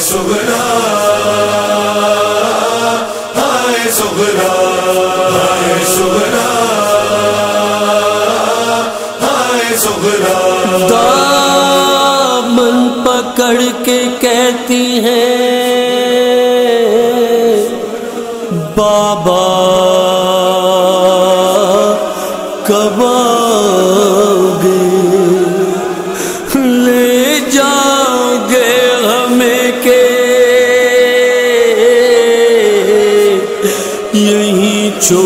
سبرا ہائے سبرا ہائے سبرا ہائے سبرا دامن پکڑ کے کہتی ہے بابا چھوڑ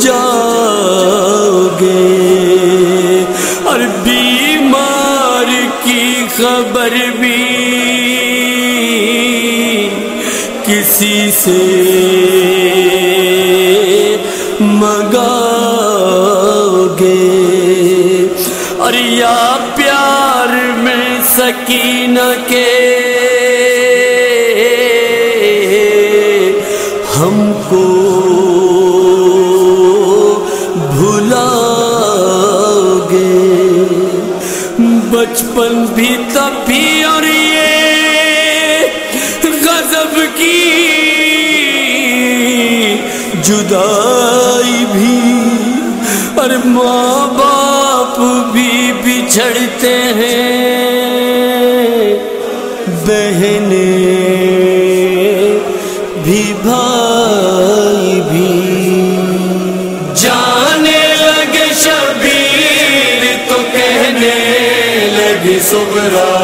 جاؤ گے اور بیمار کی خبر بھی کسی سے منگاؤ گے اور یا پیار میں سکینہ کے جدائی بھی اور ماں باپ بھی بچھڑتے ہیں۔ بہنیں بھی، بھائی بھی۔ جانے لگے شبیر تو کہنے لگی سبرا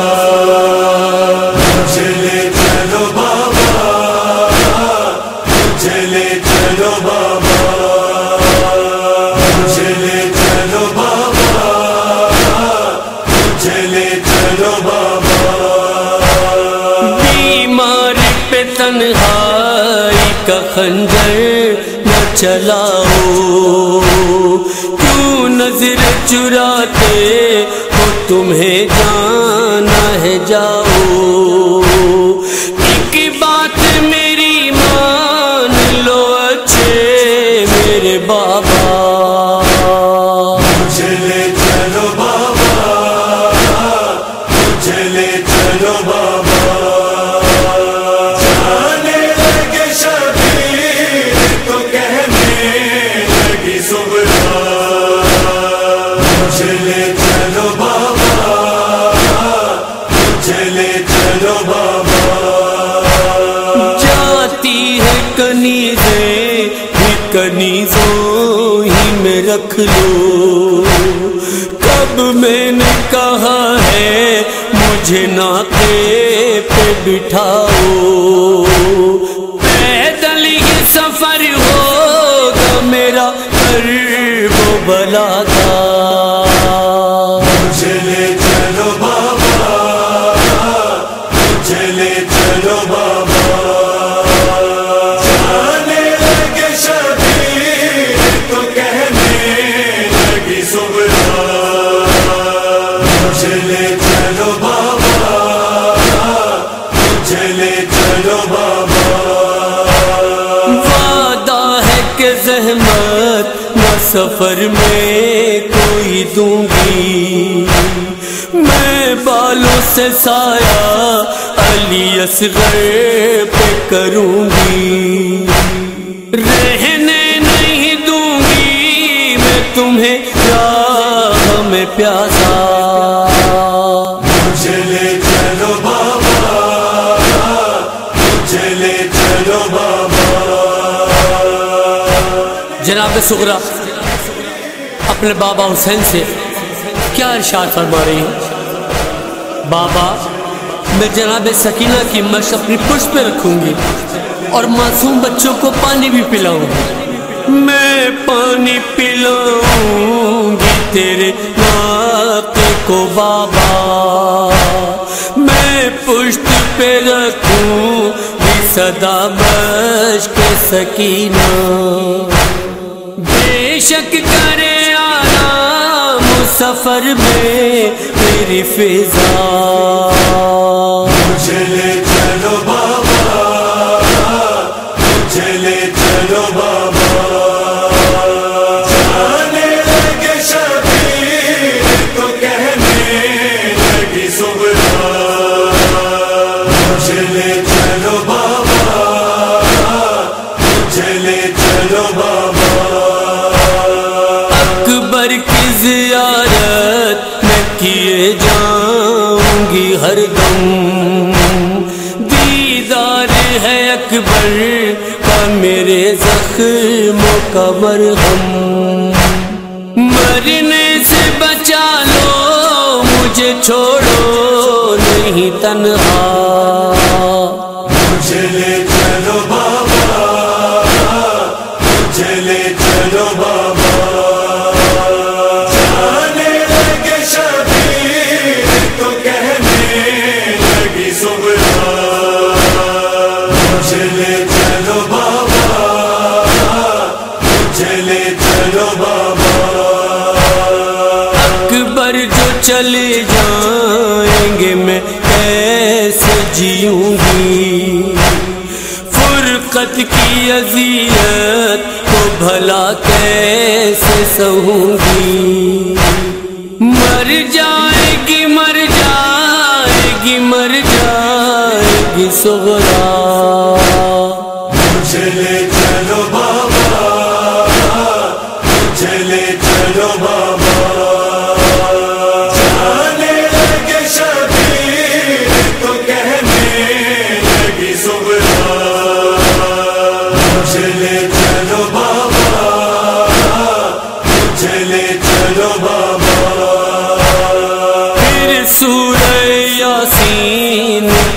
تنہائی کا خنجر نہ چلاؤ۔ کیوں نظر چراتے ہو تمہیں جانا ہے جاؤ؟ کنیزیں کنیزوں، ہی میں رکھ لو۔ کب میں نے کہا ہے، مجھے ناطے پہ بٹھاؤ۔ پیدل یہ سفر ہوگا میرا، کر وہ بلا تھا۔ زحمت نہ سفر میں کوئی دوں گی۔ میں بالوں سے سایہ علی اصغر پہ کروں گی۔ رہنے نہیں دوں گی میں تمہیں راہ میں پیاسا بابا اپنے بابا حسین سے کیا ارشاد فرما رہی ہیں؟ بابا، میں جناب سکینہ کی مش اپنی پشت پہ رکھوں گی اور معصوم بچوں کو پانی بھی پلاؤں گی۔ میں پانی پلاؤں گی تیرے ناطے کو بابا۔ میں پشت پہ رکھوں گی صدا بش کے سکینہ۔ بے شک کرے آرام سفر میں میری فضا۔ چلے چلو بابا۔ جاؤں گی ہر دم۔ دیدار ہے اکبر کا میرے زخموں کا مرہم مرنے سے بچا لو، مجھے چھوڑو، نہیں تنہا۔ جیوں گی فرقت کی اذیت کو بھلا کیسے سہوں گی مر جائے گی، مر جائے گی، مر جائے گی سغرا۔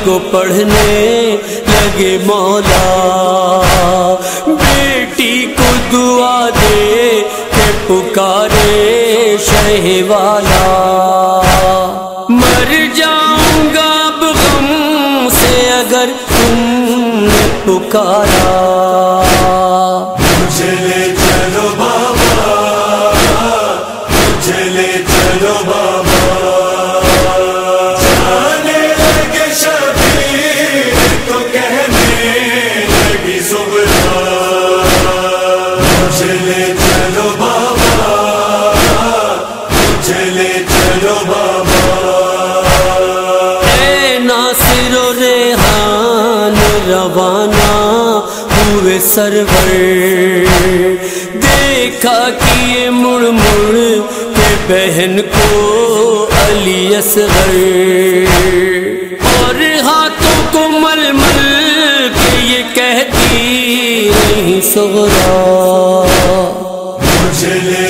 کو پڑھنے لگے مولا۔ بیٹی کو دعا دے کے پکارے شہ والا۔ مر جاؤں گا اب غم سے اگر تم نے پکارا۔ مجھے لے چلو بابا مجھے لے چلو بابا۔ اے ناصر و ریحان، روانہ ہوئے سرور۔ دیکھا کہ یہ مڑ مڑ کے بہن کو علی اصغر۔ اور ہاتھوں کو مل مل کے یہ کہتی نہیں سغرا مجھے